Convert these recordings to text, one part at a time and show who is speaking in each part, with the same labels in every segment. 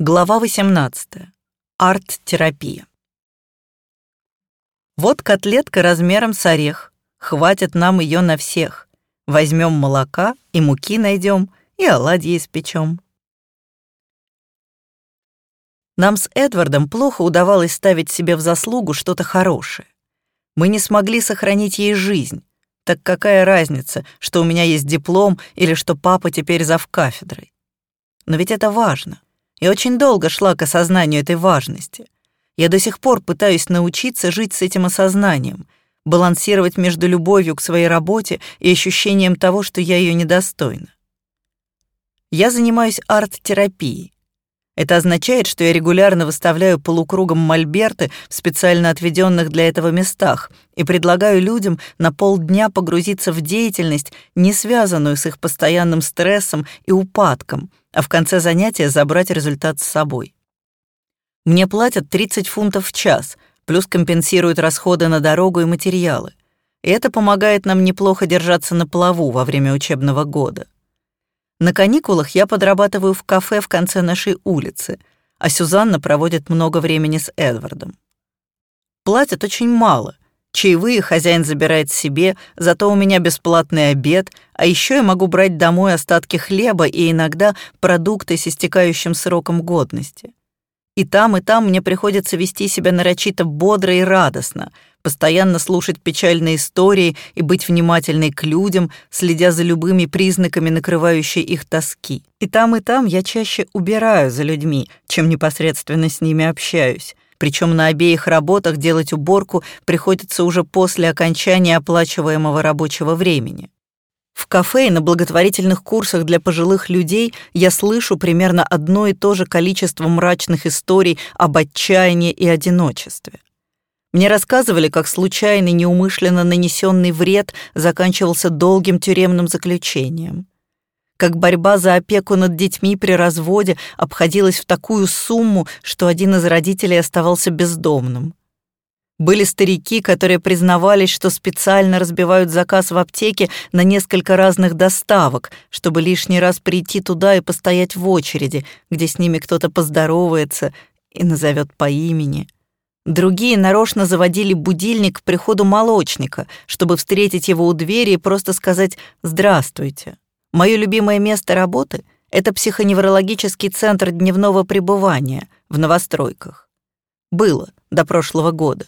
Speaker 1: Глава 18. Арт-терапия. Вот котлетка размером с орех. Хватит нам ее на всех. Возьмем молока и муки найдем, и оладьи испечем. Нам с Эдвардом плохо удавалось ставить себе в заслугу что-то хорошее. Мы не смогли сохранить ей жизнь. Так какая разница, что у меня есть диплом или что папа теперь зав кафедрой? Но ведь это важно. Я очень долго шла к осознанию этой важности. Я до сих пор пытаюсь научиться жить с этим осознанием, балансировать между любовью к своей работе и ощущением того, что я ее недостойна. Я занимаюсь арт-терапией. Это означает, что я регулярно выставляю полукругом мольберты в специально отведенных для этого местах и предлагаю людям на полдня погрузиться в деятельность, не связанную с их постоянным стрессом и упадком, а в конце занятия забрать результат с собой. Мне платят 30 фунтов в час, плюс компенсируют расходы на дорогу и материалы. И это помогает нам неплохо держаться на плаву во время учебного года. На каникулах я подрабатываю в кафе в конце нашей улицы, а Сюзанна проводит много времени с Эдвардом. Платят очень мало. Чаевые хозяин забирает себе, зато у меня бесплатный обед, а еще я могу брать домой остатки хлеба и иногда продукты с истекающим сроком годности. И там, и там мне приходится вести себя нарочито бодро и радостно — постоянно слушать печальные истории и быть внимательной к людям, следя за любыми признаками накрывающей их тоски. И там, и там я чаще убираю за людьми, чем непосредственно с ними общаюсь. Причем на обеих работах делать уборку приходится уже после окончания оплачиваемого рабочего времени. В кафе и на благотворительных курсах для пожилых людей я слышу примерно одно и то же количество мрачных историй об отчаянии и одиночестве. Мне рассказывали, как случайный неумышленно нанесенный вред заканчивался долгим тюремным заключением. Как борьба за опеку над детьми при разводе обходилась в такую сумму, что один из родителей оставался бездомным. Были старики, которые признавались, что специально разбивают заказ в аптеке на несколько разных доставок, чтобы лишний раз прийти туда и постоять в очереди, где с ними кто-то поздоровается и назовет по имени. Другие нарочно заводили будильник к приходу молочника, чтобы встретить его у двери и просто сказать «Здравствуйте». Мое любимое место работы — это психоневрологический центр дневного пребывания в новостройках. Было до прошлого года.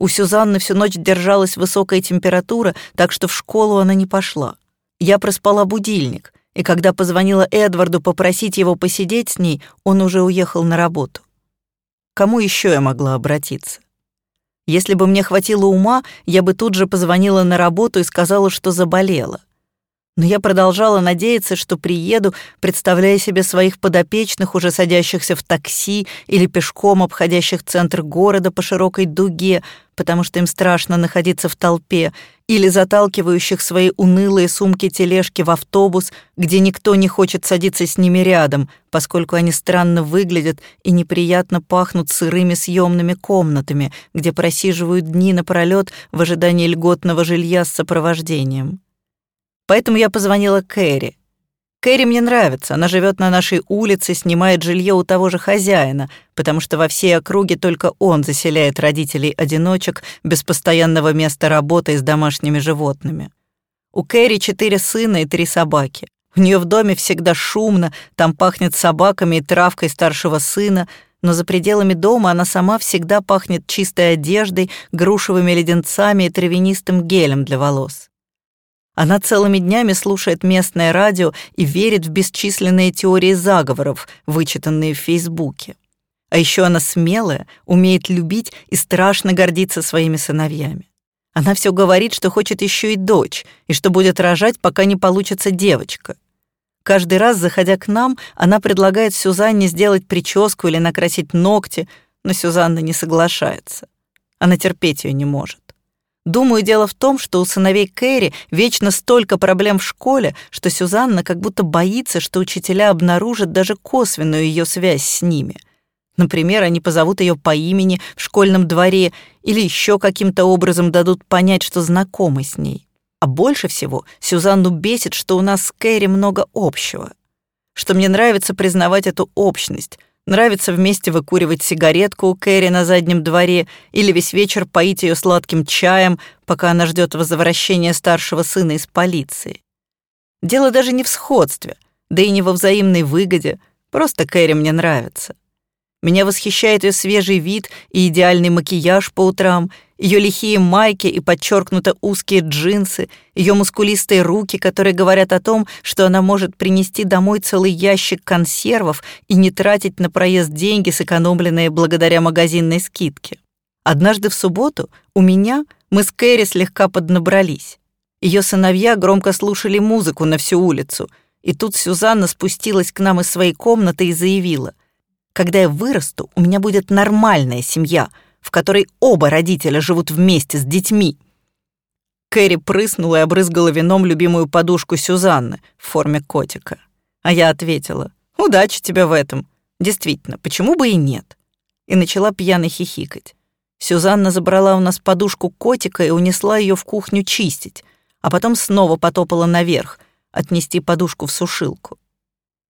Speaker 1: У Сюзанны всю ночь держалась высокая температура, так что в школу она не пошла. Я проспала будильник, и когда позвонила Эдварду попросить его посидеть с ней, он уже уехал на работу кому еще я могла обратиться? Если бы мне хватило ума, я бы тут же позвонила на работу и сказала, что заболела. Но я продолжала надеяться, что приеду, представляя себе своих подопечных, уже садящихся в такси или пешком обходящих центр города по широкой дуге, потому что им страшно находиться в толпе, или заталкивающих свои унылые сумки-тележки в автобус, где никто не хочет садиться с ними рядом, поскольку они странно выглядят и неприятно пахнут сырыми съемными комнатами, где просиживают дни напролёт в ожидании льготного жилья с сопровождением. Поэтому я позвонила Кэрри. Кэрри мне нравится, она живет на нашей улице, снимает жилье у того же хозяина, потому что во всей округе только он заселяет родителей-одиночек без постоянного места работы с домашними животными. У Кэрри четыре сына и три собаки. У нее в доме всегда шумно, там пахнет собаками и травкой старшего сына, но за пределами дома она сама всегда пахнет чистой одеждой, грушевыми леденцами и травянистым гелем для волос. Она целыми днями слушает местное радио и верит в бесчисленные теории заговоров, вычитанные в Фейсбуке. А еще она смелая, умеет любить и страшно гордится своими сыновьями. Она все говорит, что хочет еще и дочь, и что будет рожать, пока не получится девочка. Каждый раз, заходя к нам, она предлагает Сюзанне сделать прическу или накрасить ногти, но Сюзанна не соглашается. Она терпеть ее не может. Думаю, дело в том, что у сыновей Кэрри вечно столько проблем в школе, что Сюзанна как будто боится, что учителя обнаружат даже косвенную ее связь с ними. Например, они позовут ее по имени в школьном дворе или еще каким-то образом дадут понять, что знакомы с ней. А больше всего Сюзанну бесит, что у нас с Кэрри много общего. что мне нравится признавать эту общность, нравится вместе выкуривать сигаретку у Кэрри на заднем дворе или весь вечер поить ее сладким чаем, пока она ждет возвращения старшего сына из полиции. Дело даже не в сходстве, да и не во взаимной выгоде, просто Кэрри мне нравится. Меня восхищает ее свежий вид и идеальный макияж по утрам, ее лихие майки и подчеркнуто узкие джинсы, ее мускулистые руки, которые говорят о том, что она может принести домой целый ящик консервов и не тратить на проезд деньги, сэкономленные благодаря магазинной скидке. Однажды в субботу у меня мы с Кэрри слегка поднабрались. Ее сыновья громко слушали музыку на всю улицу, и тут Сюзанна спустилась к нам из своей комнаты и заявила, «Когда я вырасту, у меня будет нормальная семья», в которой оба родителя живут вместе с детьми. Кэрри прыснула и обрызгала вином любимую подушку Сюзанны в форме котика. А я ответила, «Удачи тебе в этом. Действительно, почему бы и нет?» И начала пьяно хихикать. Сюзанна забрала у нас подушку котика и унесла ее в кухню чистить, а потом снова потопала наверх, отнести подушку в сушилку.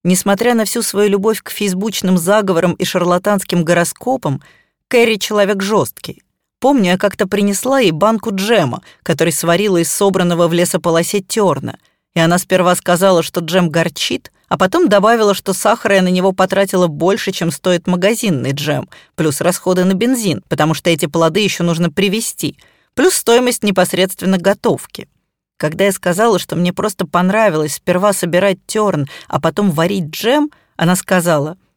Speaker 1: Несмотря на всю свою любовь к фейсбучным заговорам и шарлатанским гороскопам, Кэрри человек жесткий. Помню, я как-то принесла ей банку джема, который сварила из собранного в лесополосе терна. И она сперва сказала, что джем горчит, а потом добавила, что сахара я на него потратила больше, чем стоит магазинный джем, плюс расходы на бензин, потому что эти плоды еще нужно привезти, плюс стоимость непосредственно готовки. Когда я сказала, что мне просто понравилось сперва собирать терн, а потом варить джем, она сказала —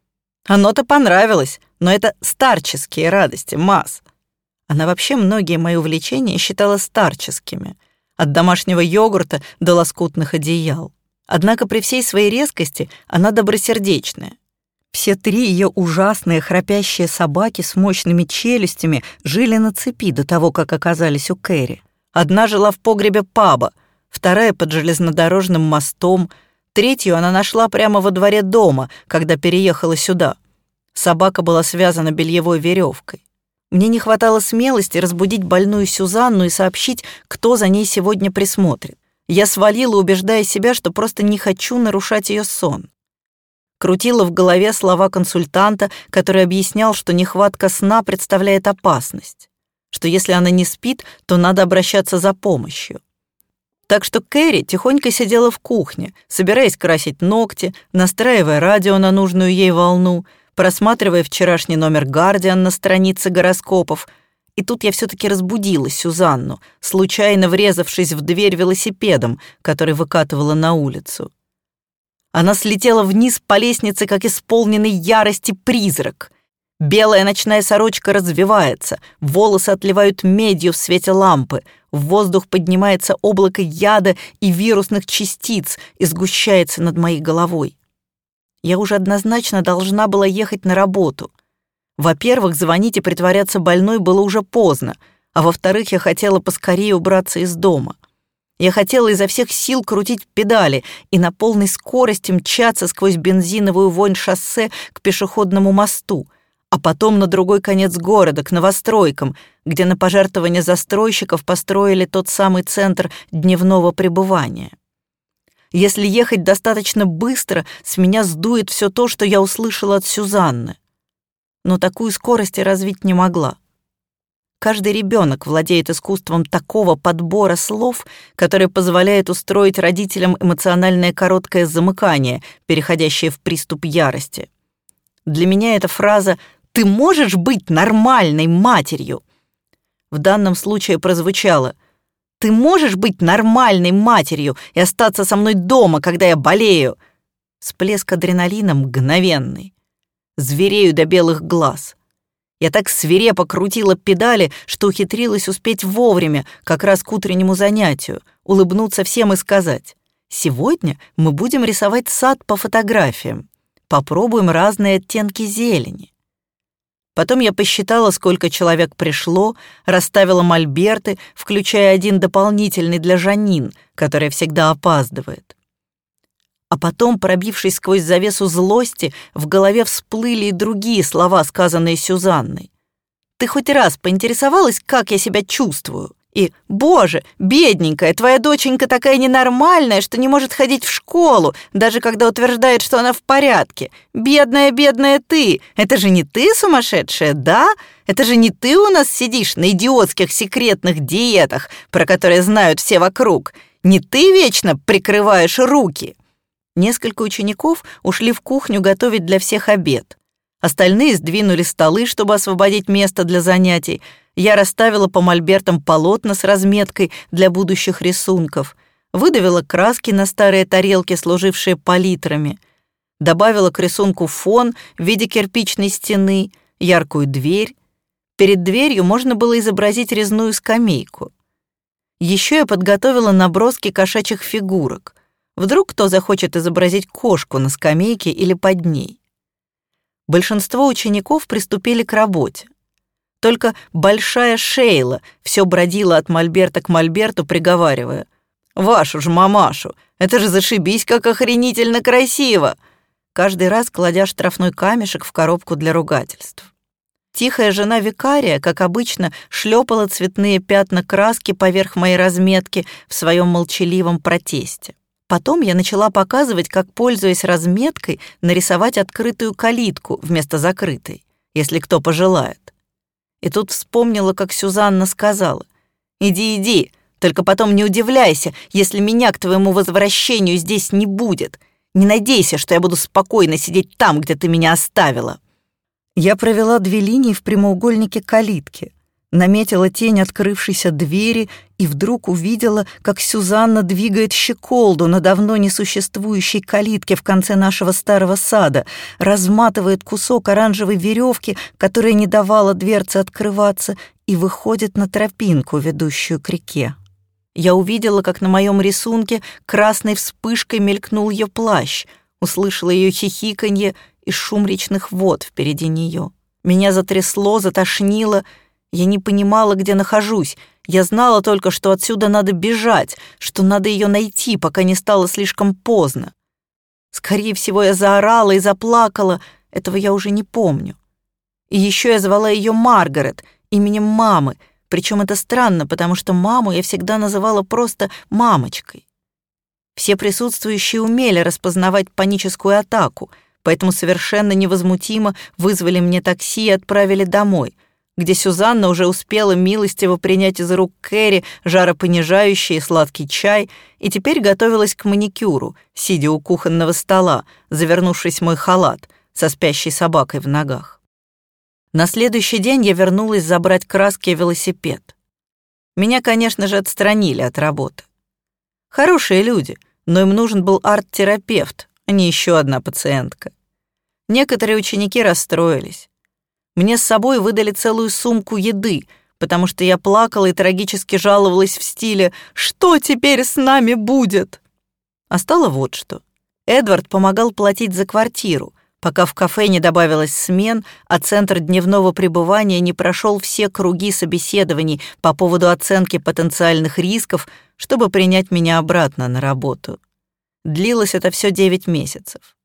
Speaker 1: оно-то понравилось, но это старческие радости, масс. Она вообще многие мои увлечения считала старческими. От домашнего йогурта до лоскутных одеял. Однако при всей своей резкости она добросердечная. Все три ее ужасные храпящие собаки с мощными челюстями жили на цепи до того, как оказались у Кэрри. Одна жила в погребе паба, вторая под железнодорожным мостом, Третью она нашла прямо во дворе дома, когда переехала сюда. Собака была связана бельевой веревкой. Мне не хватало смелости разбудить больную Сюзанну и сообщить, кто за ней сегодня присмотрит. Я свалила, убеждая себя, что просто не хочу нарушать ее сон. Крутила в голове слова консультанта, который объяснял, что нехватка сна представляет опасность, что если она не спит, то надо обращаться за помощью. Так что Кэрри тихонько сидела в кухне, собираясь красить ногти, настраивая радио на нужную ей волну, просматривая вчерашний номер «Гардиан» на странице гороскопов. И тут я все таки разбудила Сюзанну, случайно врезавшись в дверь велосипедом, который выкатывала на улицу. Она слетела вниз по лестнице, как исполненный ярости призрак. Белая ночная сорочка развивается, волосы отливают медью в свете лампы, в воздух поднимается облако яда и вирусных частиц и сгущается над моей головой. Я уже однозначно должна была ехать на работу. Во-первых, звонить и притворяться больной было уже поздно, а во-вторых, я хотела поскорее убраться из дома. Я хотела изо всех сил крутить педали и на полной скорости мчаться сквозь бензиновую вонь шоссе к пешеходному мосту — а потом на другой конец города, к новостройкам, где на пожертвование застройщиков построили тот самый центр дневного пребывания. Если ехать достаточно быстро, с меня сдует все то, что я услышала от Сюзанны. Но такую скорость я развить не могла. Каждый ребенок владеет искусством такого подбора слов, которое позволяет устроить родителям эмоциональное короткое замыкание, переходящее в приступ ярости. Для меня эта фраза ты можешь быть нормальной матерью?» В данном случае прозвучало «Ты можешь быть нормальной матерью и остаться со мной дома, когда я болею?» Всплеск адреналина мгновенный. Зверею до белых глаз. Я так свирепо крутила педали, что ухитрилась успеть вовремя, как раз к утреннему занятию, улыбнуться всем и сказать «Сегодня мы будем рисовать сад по фотографиям. Попробуем разные оттенки зелени». Потом я посчитала, сколько человек пришло, расставила мольберты, включая один дополнительный для Жанин, которая всегда опаздывает. А потом, пробившись сквозь завесу злости, в голове всплыли и другие слова, сказанные Сюзанной. «Ты хоть раз поинтересовалась, как я себя чувствую? И, боже, бедненькая, твоя доченька такая ненормальная, что не может ходить в школу, даже когда утверждает, что она в порядке. Бедная, бедная ты. Это же не ты сумасшедшая, да? Это же не ты у нас сидишь на идиотских секретных диетах, про которые знают все вокруг. Не ты вечно прикрываешь руки. Несколько учеников ушли в кухню готовить для всех обед. Остальные сдвинули столы, чтобы освободить место для занятий, я расставила по мольбертам полотна с разметкой для будущих рисунков, выдавила краски на старые тарелки, служившие палитрами, добавила к рисунку фон в виде кирпичной стены, яркую дверь. Перед дверью можно было изобразить резную скамейку. Еще я подготовила наброски кошачьих фигурок. Вдруг кто захочет изобразить кошку на скамейке или под ней. Большинство учеников приступили к работе. Только большая Шейла все бродила от мольберта к мольберту, приговаривая. «Вашу ж мамашу! Это же зашибись, как охренительно красиво!» Каждый раз кладя штрафной камешек в коробку для ругательств. Тихая жена викария, как обычно, шлепала цветные пятна краски поверх моей разметки в своем молчаливом протесте. Потом я начала показывать, как, пользуясь разметкой, нарисовать открытую калитку вместо закрытой, если кто пожелает. И тут вспомнила, как Сюзанна сказала. «Иди, иди, только потом не удивляйся, если меня к твоему возвращению здесь не будет. Не надейся, что я буду спокойно сидеть там, где ты меня оставила». Я провела две линии в прямоугольнике калитки наметила тень открывшейся двери и вдруг увидела, как Сюзанна двигает щеколду на давно несуществующей калитке в конце нашего старого сада, разматывает кусок оранжевой веревки, которая не давала дверце открываться, и выходит на тропинку, ведущую к реке. Я увидела, как на моем рисунке красной вспышкой мелькнул ее плащ, услышала ее хихиканье и шум речных вод впереди нее. Меня затрясло, затошнило — я не понимала, где нахожусь. Я знала только, что отсюда надо бежать, что надо ее найти, пока не стало слишком поздно. Скорее всего, я заорала и заплакала, этого я уже не помню. И еще я звала ее Маргарет, именем мамы, причем это странно, потому что маму я всегда называла просто мамочкой. Все присутствующие умели распознавать паническую атаку, поэтому совершенно невозмутимо вызвали мне такси и отправили домой — где Сюзанна уже успела милостиво принять из рук Кэрри жаропонижающий сладкий чай и теперь готовилась к маникюру, сидя у кухонного стола, завернувшись мой халат со спящей собакой в ногах. На следующий день я вернулась забрать краски и велосипед. Меня, конечно же, отстранили от работы. Хорошие люди, но им нужен был арт-терапевт, а не еще одна пациентка. Некоторые ученики расстроились. Мне с собой выдали целую сумку еды, потому что я плакала и трагически жаловалась в стиле «Что теперь с нами будет?». А стало вот что. Эдвард помогал платить за квартиру, пока в кафе не добавилось смен, а центр дневного пребывания не прошел все круги собеседований по поводу оценки потенциальных рисков, чтобы принять меня обратно на работу. Длилось это все 9 месяцев.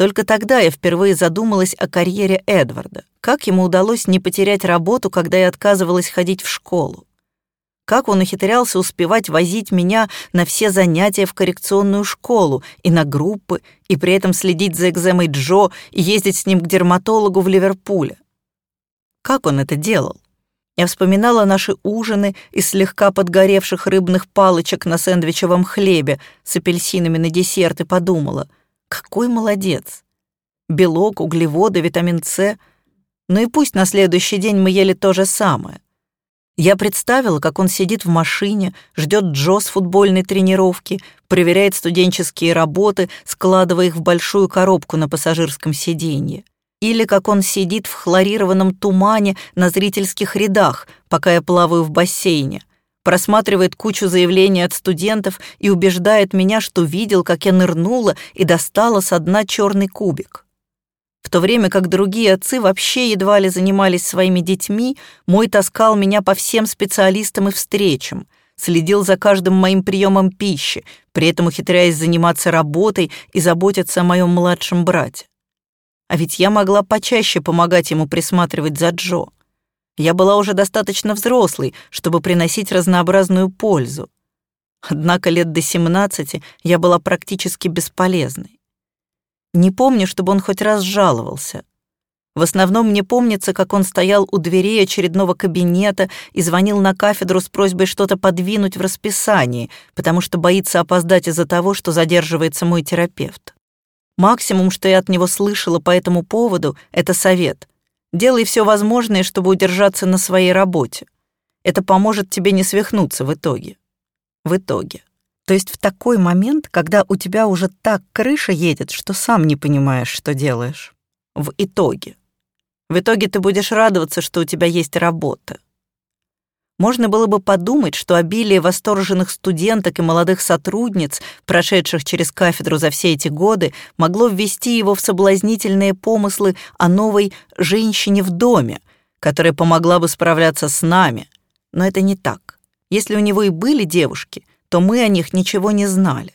Speaker 1: Только тогда я впервые задумалась о карьере Эдварда. Как ему удалось не потерять работу, когда я отказывалась ходить в школу? Как он ухитрялся успевать возить меня на все занятия в коррекционную школу и на группы, и при этом следить за экземой Джо и ездить с ним к дерматологу в Ливерпуле? Как он это делал? Я вспоминала наши ужины из слегка подгоревших рыбных палочек на сэндвичевом хлебе с апельсинами на десерт и подумала — какой молодец! Белок, углеводы, витамин С. Ну и пусть на следующий день мы ели то же самое. Я представила, как он сидит в машине, ждет Джо с футбольной тренировки, проверяет студенческие работы, складывая их в большую коробку на пассажирском сиденье. Или как он сидит в хлорированном тумане на зрительских рядах, пока я плаваю в бассейне просматривает кучу заявлений от студентов и убеждает меня, что видел, как я нырнула и достала со дна черный кубик. В то время как другие отцы вообще едва ли занимались своими детьми, мой таскал меня по всем специалистам и встречам, следил за каждым моим приемом пищи, при этом ухитряясь заниматься работой и заботиться о моем младшем брате. А ведь я могла почаще помогать ему присматривать за Джо. Я была уже достаточно взрослой, чтобы приносить разнообразную пользу. Однако лет до 17 я была практически бесполезной. Не помню, чтобы он хоть раз жаловался. В основном мне помнится, как он стоял у дверей очередного кабинета и звонил на кафедру с просьбой что-то подвинуть в расписании, потому что боится опоздать из-за того, что задерживается мой терапевт. Максимум, что я от него слышала по этому поводу, это совет. Делай все возможное, чтобы удержаться на своей работе. Это поможет тебе не свихнуться в итоге. В итоге. То есть в такой момент, когда у тебя уже так крыша едет, что сам не понимаешь, что делаешь. В итоге. В итоге ты будешь радоваться, что у тебя есть работа. Можно было бы подумать, что обилие восторженных студенток и молодых сотрудниц, прошедших через кафедру за все эти годы, могло ввести его в соблазнительные помыслы о новой «женщине в доме», которая помогла бы справляться с нами. Но это не так. Если у него и были девушки, то мы о них ничего не знали.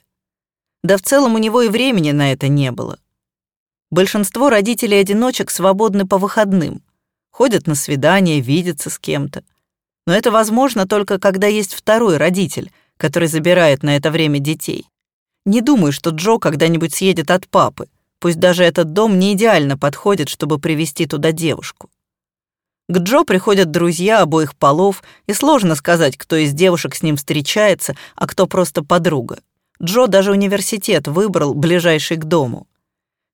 Speaker 1: Да в целом у него и времени на это не было. Большинство родителей-одиночек свободны по выходным, ходят на свидания, видятся с кем-то. Но это возможно только когда есть второй родитель, который забирает на это время детей. Не думаю, что Джо когда-нибудь съедет от папы, пусть даже этот дом не идеально подходит, чтобы привести туда девушку. К Джо приходят друзья обоих полов, и сложно сказать, кто из девушек с ним встречается, а кто просто подруга. Джо даже университет выбрал, ближайший к дому.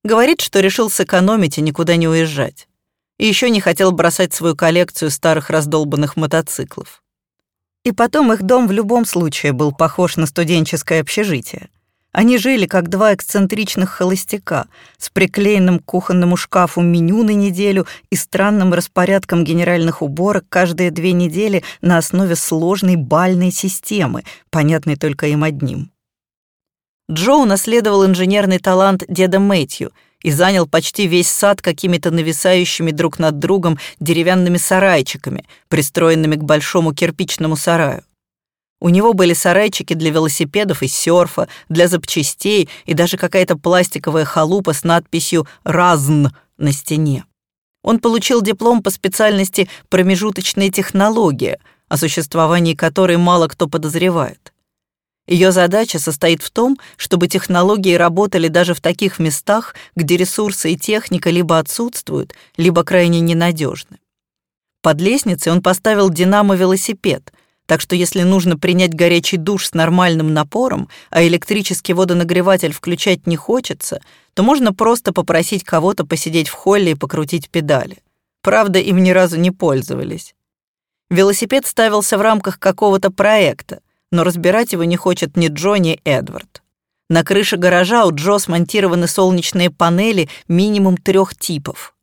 Speaker 1: Говорит, что решил сэкономить и никуда не уезжать и еще не хотел бросать свою коллекцию старых раздолбанных мотоциклов. И потом их дом в любом случае был похож на студенческое общежитие. Они жили как два эксцентричных холостяка с приклеенным к кухонному шкафу меню на неделю и странным распорядком генеральных уборок каждые две недели на основе сложной бальной системы, понятной только им одним. Джо унаследовал инженерный талант деда Мэтью — и занял почти весь сад какими-то нависающими друг над другом деревянными сарайчиками, пристроенными к большому кирпичному сараю. У него были сарайчики для велосипедов и серфа, для запчастей и даже какая-то пластиковая халупа с надписью «Разн» на стене. Он получил диплом по специальности «Промежуточная технология», о существовании которой мало кто подозревает. Ее задача состоит в том, чтобы технологии работали даже в таких местах, где ресурсы и техника либо отсутствуют, либо крайне ненадежны. Под лестницей он поставил динамо-велосипед, так что если нужно принять горячий душ с нормальным напором, а электрический водонагреватель включать не хочется, то можно просто попросить кого-то посидеть в холле и покрутить педали. Правда, им ни разу не пользовались. Велосипед ставился в рамках какого-то проекта — но разбирать его не хочет ни Джо, ни Эдвард. На крыше гаража у Джо смонтированы солнечные панели минимум трех типов.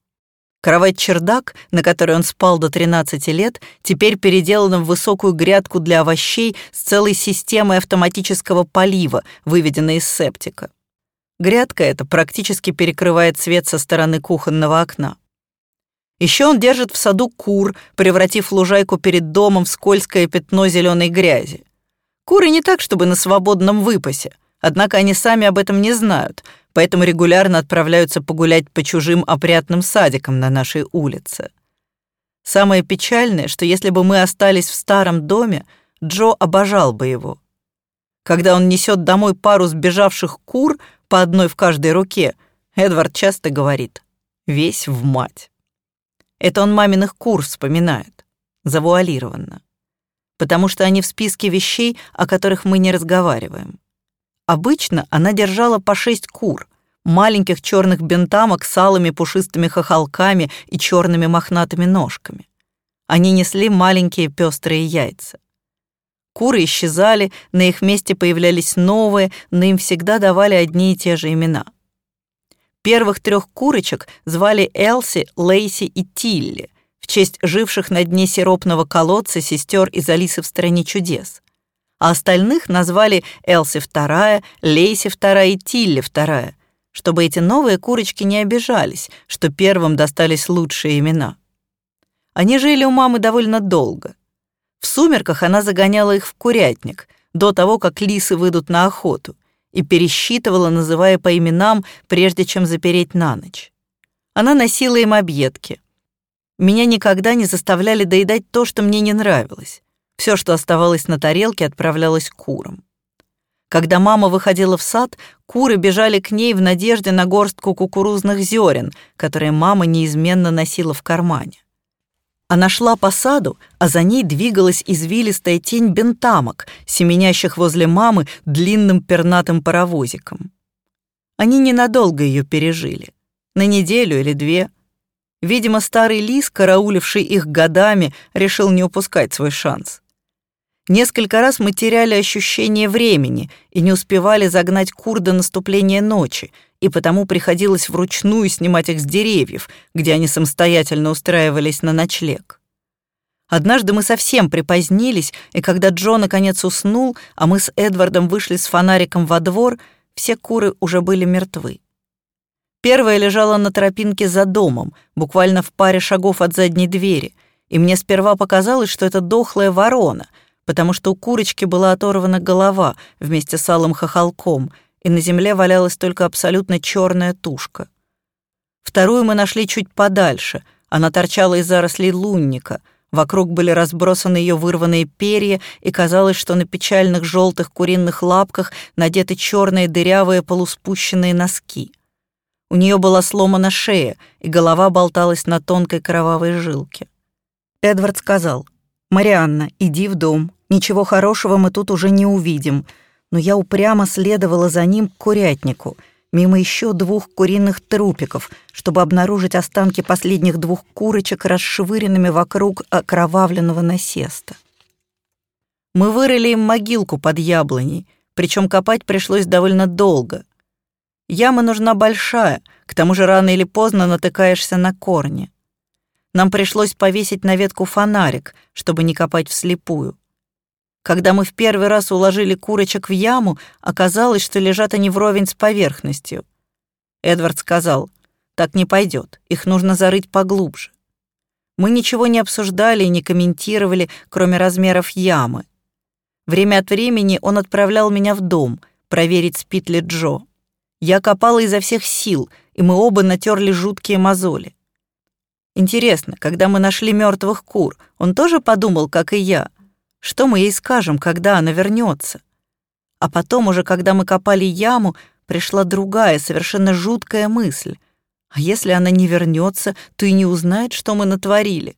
Speaker 1: Кровать-чердак, на которой он спал до 13 лет, теперь переделана в высокую грядку для овощей с целой системой автоматического полива, выведенной из септика. Грядка эта практически перекрывает свет со стороны кухонного окна. Еще он держит в саду кур, превратив лужайку перед домом в скользкое пятно зеленой грязи. Куры не так, чтобы на свободном выпасе, однако они сами об этом не знают, поэтому регулярно отправляются погулять по чужим опрятным садикам на нашей улице. Самое печальное, что если бы мы остались в старом доме, Джо обожал бы его. Когда он несет домой пару сбежавших кур по одной в каждой руке, Эдвард часто говорит «весь в мать». Это он маминых кур вспоминает, завуалированно потому что они в списке вещей, о которых мы не разговариваем. Обычно она держала по шесть кур, маленьких черных бентамок с алыми пушистыми хохолками и черными мохнатыми ножками. Они несли маленькие пестрые яйца. Куры исчезали, на их месте появлялись новые, но им всегда давали одни и те же имена. Первых трех курочек звали Элси, Лейси и Тилли — честь живших на дне сиропного колодца сестер из Алисы в «Стране чудес». А остальных назвали Элси II, Лейси II и Тилли II, чтобы эти новые курочки не обижались, что первым достались лучшие имена. Они жили у мамы довольно долго. В сумерках она загоняла их в курятник, до того, как лисы выйдут на охоту, и пересчитывала, называя по именам, прежде чем запереть на ночь. Она носила им объедки — Меня никогда не заставляли доедать то, что мне не нравилось. Все, что оставалось на тарелке, отправлялось курам. Когда мама выходила в сад, куры бежали к ней в надежде на горстку кукурузных зерен, которые мама неизменно носила в кармане. Она шла по саду, а за ней двигалась извилистая тень бентамок, семенящих возле мамы длинным пернатым паровозиком. Они ненадолго ее пережили, на неделю или две. Видимо, старый лис, карауливший их годами, решил не упускать свой шанс. Несколько раз мы теряли ощущение времени и не успевали загнать кур до наступления ночи, и потому приходилось вручную снимать их с деревьев, где они самостоятельно устраивались на ночлег. Однажды мы совсем припозднились, и когда Джо наконец уснул, а мы с Эдвардом вышли с фонариком во двор, все куры уже были мертвы. Первая лежала на тропинке за домом, буквально в паре шагов от задней двери, и мне сперва показалось, что это дохлая ворона — потому что у курочки была оторвана голова вместе с алым хохолком, и на земле валялась только абсолютно черная тушка. Вторую мы нашли чуть подальше. Она торчала из зарослей лунника. Вокруг были разбросаны ее вырванные перья, и казалось, что на печальных желтых куриных лапках надеты черные дырявые полуспущенные носки. У нее была сломана шея, и голова болталась на тонкой кровавой жилке. Эдвард сказал, «Марианна, иди в дом, Ничего хорошего мы тут уже не увидим, но я упрямо следовала за ним к курятнику, мимо еще двух куриных трупиков, чтобы обнаружить останки последних двух курочек, расшвыренными вокруг окровавленного насеста. Мы вырыли им могилку под яблоней, причем копать пришлось довольно долго. Яма нужна большая, к тому же рано или поздно натыкаешься на корни. Нам пришлось повесить на ветку фонарик, чтобы не копать вслепую. Когда мы в первый раз уложили курочек в яму, оказалось, что лежат они вровень с поверхностью. Эдвард сказал, так не пойдет, их нужно зарыть поглубже. Мы ничего не обсуждали и не комментировали, кроме размеров ямы. Время от времени он отправлял меня в дом, проверить, спит ли Джо. Я копала изо всех сил, и мы оба натерли жуткие мозоли. Интересно, когда мы нашли мертвых кур, он тоже подумал, как и я, что мы ей скажем, когда она вернется? А потом уже, когда мы копали яму, пришла другая, совершенно жуткая мысль. А если она не вернется, то и не узнает, что мы натворили.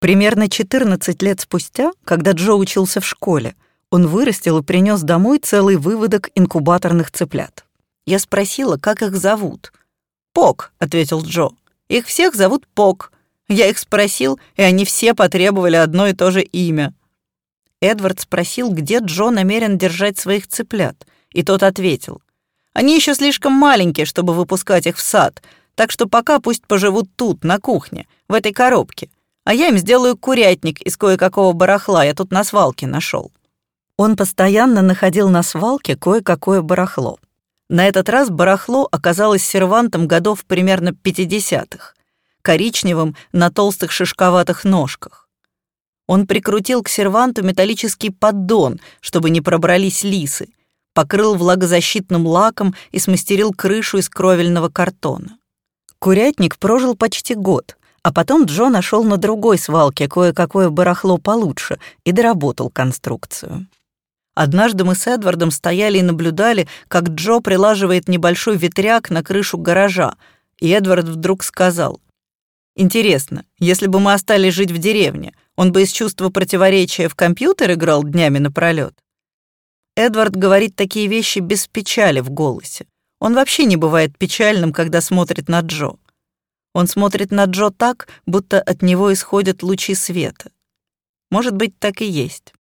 Speaker 1: Примерно 14 лет спустя, когда Джо учился в школе, он вырастил и принес домой целый выводок инкубаторных цыплят. Я спросила, как их зовут. «Пок», — ответил Джо. «Их всех зовут Пок. Я их спросил, и они все потребовали одно и то же имя. Эдвард спросил, где Джо намерен держать своих цыплят, и тот ответил. «Они еще слишком маленькие, чтобы выпускать их в сад, так что пока пусть поживут тут, на кухне, в этой коробке, а я им сделаю курятник из кое-какого барахла, я тут на свалке нашел. Он постоянно находил на свалке кое-какое барахло. На этот раз барахло оказалось сервантом годов примерно 50-х коричневым на толстых шишковатых ножках. Он прикрутил к серванту металлический поддон, чтобы не пробрались лисы, покрыл влагозащитным лаком и смастерил крышу из кровельного картона. Курятник прожил почти год, а потом Джо нашел на другой свалке кое-какое барахло получше и доработал конструкцию. Однажды мы с Эдвардом стояли и наблюдали, как Джо прилаживает небольшой ветряк на крышу гаража, и Эдвард вдруг сказал, Интересно, если бы мы остались жить в деревне, он бы из чувства противоречия в компьютер играл днями напролёт? Эдвард говорит такие вещи без печали в голосе. Он вообще не бывает печальным, когда смотрит на Джо. Он смотрит на Джо так, будто от него исходят лучи света. Может быть, так и есть.